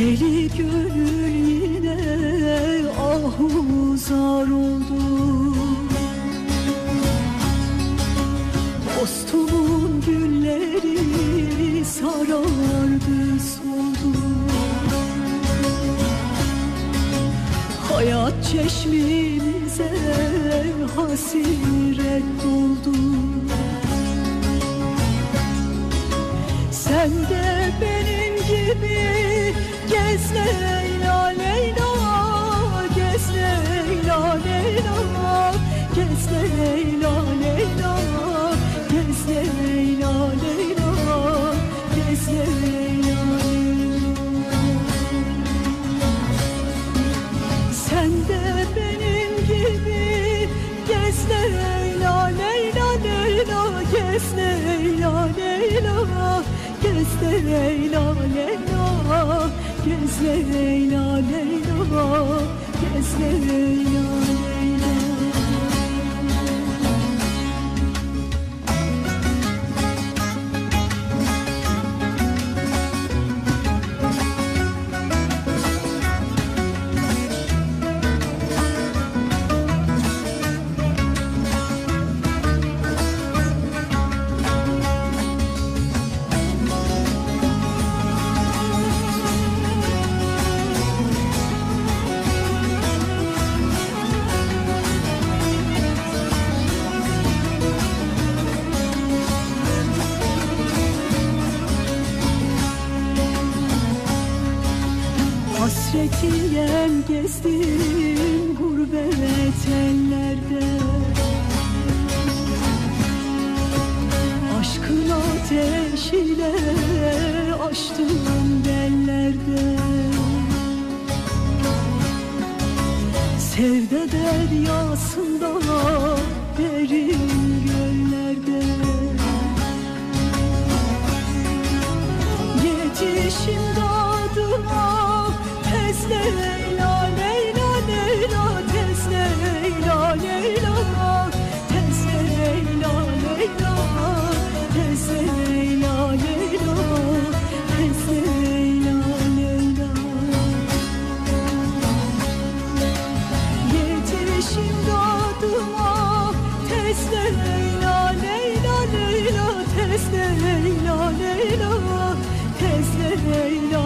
Deli gönül yine ah uzar oldu. Dostumun günleri sarardı soldu. Hayat çeşmimize hasiret doldu. Sen de Leyla Leyla Gez Sen de benim gibi Leyla Leyla Gez Leyla Leyla Leyla Leyla Hasretiyem gezdim gurbet ellerde. Aşkın ateşiyle açtığım dellerde. Sevda deryasında derin göllerde. Yetişimde Leyla Leyla Leyla tez Leyla Leyla tez Leyla.